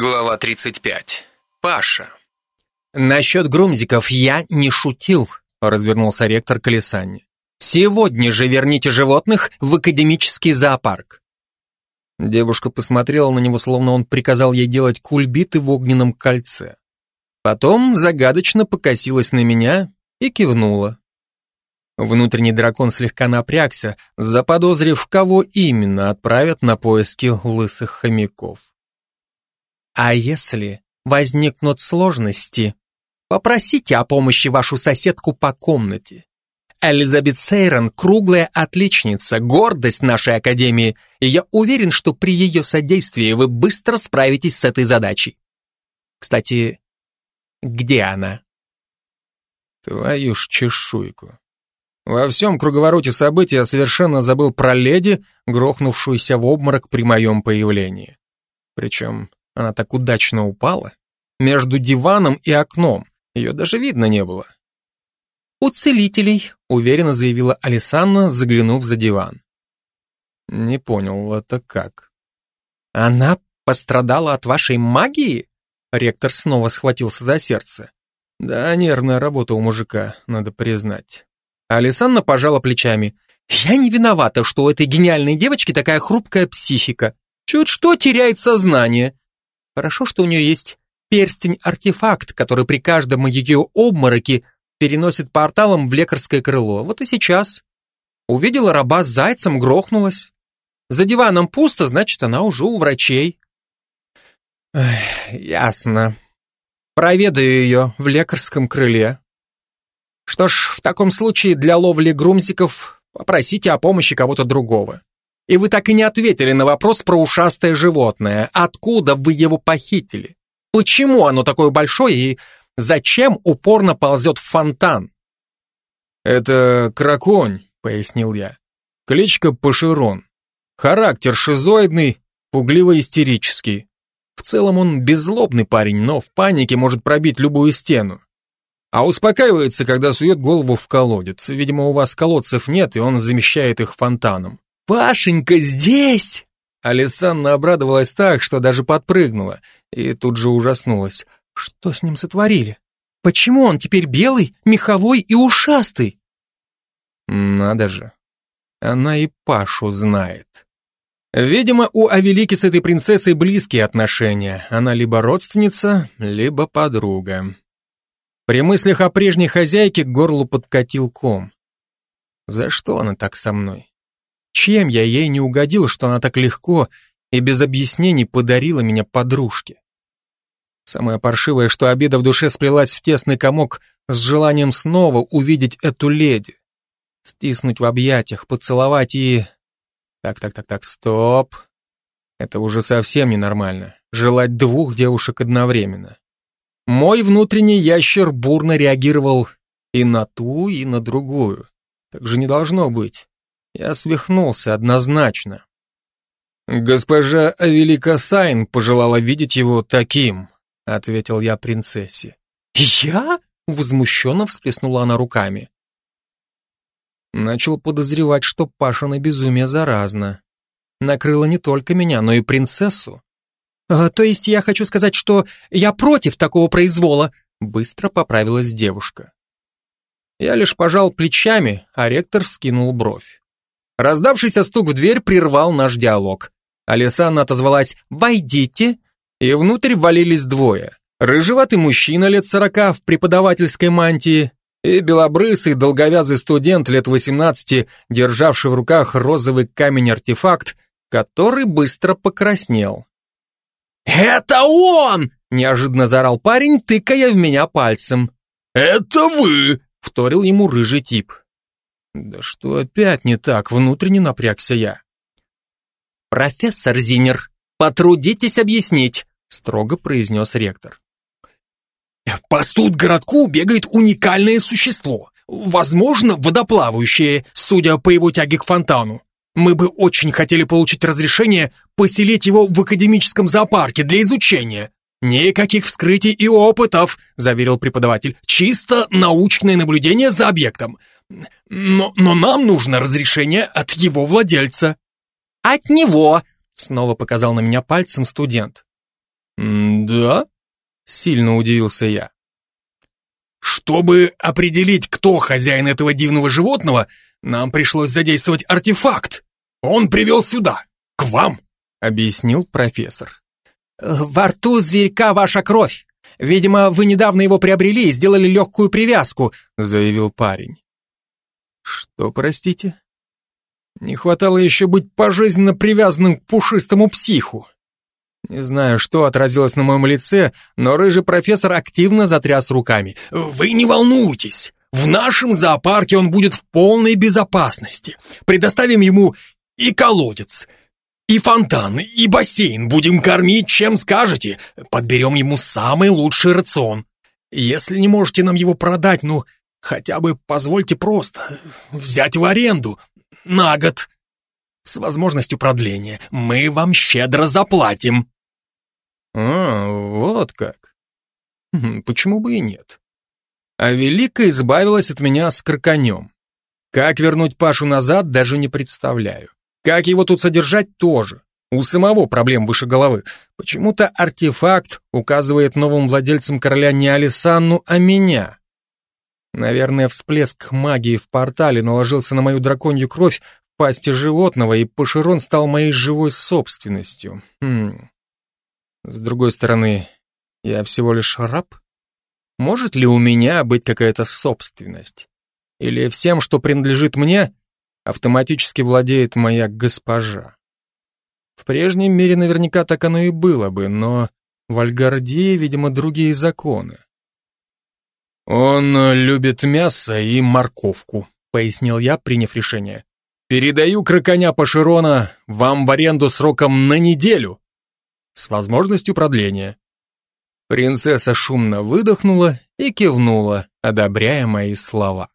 Глава 35. Паша. «Насчет грумзиков я не шутил», — развернулся ректор к «Сегодня же верните животных в академический зоопарк». Девушка посмотрела на него, словно он приказал ей делать кульбиты в огненном кольце. Потом загадочно покосилась на меня и кивнула. Внутренний дракон слегка напрягся, заподозрив, кого именно отправят на поиски лысых хомяков. А если возникнут сложности, попросите о помощи вашу соседку по комнате. Элизабет Сейрон – круглая отличница, гордость нашей академии, и я уверен, что при ее содействии вы быстро справитесь с этой задачей. Кстати, где она? Твою ж чешуйку. Во всем круговороте событий я совершенно забыл про леди, грохнувшуюся в обморок при моем появлении. Причем она так удачно упала. Между диваном и окном. Ее даже видно не было. «У целителей», — уверенно заявила Алисанна, заглянув за диван. Не понял, это как? Она пострадала от вашей магии? Ректор снова схватился за сердце. Да, нервная работа у мужика, надо признать. Алисанна пожала плечами. Я не виновата, что у этой гениальной девочки такая хрупкая психика. Чуть что теряет сознание. Хорошо, что у нее есть перстень-артефакт, который при каждом ее обмороке переносит порталом в лекарское крыло. Вот и сейчас. Увидела раба с зайцем, грохнулась. За диваном пусто, значит, она уже у врачей. Эх, ясно. Проведаю ее в лекарском крыле. Что ж, в таком случае для ловли грумзиков попросите о помощи кого-то другого. И вы так и не ответили на вопрос про ушастое животное. Откуда вы его похитили? Почему оно такое большое и зачем упорно ползет в фонтан? Это краконь, пояснил я. Кличка Паширон. Характер шизоидный, пугливо-истерический. В целом он беззлобный парень, но в панике может пробить любую стену. А успокаивается, когда сует голову в колодец. Видимо, у вас колодцев нет, и он замещает их фонтаном. «Пашенька здесь!» Алисанна обрадовалась так, что даже подпрыгнула, и тут же ужаснулась. Что с ним сотворили? Почему он теперь белый, меховой и ушастый? Надо же. Она и Пашу знает. Видимо, у Авелики с этой принцессой близкие отношения. Она либо родственница, либо подруга. При мыслях о прежней хозяйке к горлу подкатил ком. За что она так со мной? Чем я ей не угодил, что она так легко и без объяснений подарила меня подружке? Самое паршивое, что обида в душе сплелась в тесный комок с желанием снова увидеть эту леди. Стиснуть в объятиях, поцеловать и... Так, так, так, так, стоп. Это уже совсем ненормально. Желать двух девушек одновременно. Мой внутренний ящер бурно реагировал и на ту, и на другую. Так же не должно быть. Я свихнулся однозначно. Госпожа Авелика Сайн пожелала видеть его таким, ответил я принцессе. Я? Возмущенно всплеснула она руками. Начал подозревать, что Пашина безумие заразно. Накрыло не только меня, но и принцессу. А, то есть я хочу сказать, что я против такого произвола, быстро поправилась девушка. Я лишь пожал плечами, а ректор вскинул бровь. Раздавшийся стук в дверь прервал наш диалог. Алисанна отозвалась «Войдите», и внутрь ввалились двое. Рыжеватый мужчина лет сорока в преподавательской мантии и белобрысый долговязый студент лет восемнадцати, державший в руках розовый камень-артефакт, который быстро покраснел. «Это он!» — неожиданно заорал парень, тыкая в меня пальцем. «Это вы!» — вторил ему рыжий тип. Да что опять не так, внутренне напрягся я. «Профессор Зинер, потрудитесь объяснить», строго произнес ректор. «По студгородку бегает уникальное существо, возможно, водоплавающее, судя по его тяге к фонтану. Мы бы очень хотели получить разрешение поселить его в академическом зоопарке для изучения. Никаких вскрытий и опытов, заверил преподаватель. Чисто научное наблюдение за объектом. Но, но нам нужно разрешение от его владельца. От него, снова показал на меня пальцем студент. «Да?» — сильно удивился я. «Чтобы определить, кто хозяин этого дивного животного, нам пришлось задействовать артефакт. Он привел сюда, к вам», — объяснил профессор. «Во рту зверька ваша кровь. Видимо, вы недавно его приобрели и сделали легкую привязку», — заявил парень. «Что, простите?» Не хватало еще быть пожизненно привязанным к пушистому психу. Не знаю, что отразилось на моем лице, но рыжий профессор активно затряс руками. «Вы не волнуйтесь! В нашем зоопарке он будет в полной безопасности. Предоставим ему и колодец, и фонтан, и бассейн. Будем кормить, чем скажете. Подберем ему самый лучший рацион. Если не можете нам его продать, ну, хотя бы позвольте просто взять в аренду на год. С возможностью продления. Мы вам щедро заплатим. А, вот как. Хм, почему бы и нет? А Велика избавилась от меня с краконем. Как вернуть Пашу назад, даже не представляю. Как его тут содержать, тоже. У самого проблем выше головы. Почему-то артефакт указывает новым владельцам короля не Алисанну, а меня. Наверное, всплеск магии в портале наложился на мою драконью кровь в пасти животного, и Пашерон стал моей живой собственностью. Хм. С другой стороны, я всего лишь раб? Может ли у меня быть какая-то собственность? Или всем, что принадлежит мне, автоматически владеет моя госпожа? В прежнем мире наверняка так оно и было бы, но в Альгардии, видимо, другие законы. «Он любит мясо и морковку», — пояснил я, приняв решение. «Передаю кроконя Паширона вам в аренду сроком на неделю, с возможностью продления. Принцесса шумно выдохнула и кивнула, одобряя мои слова.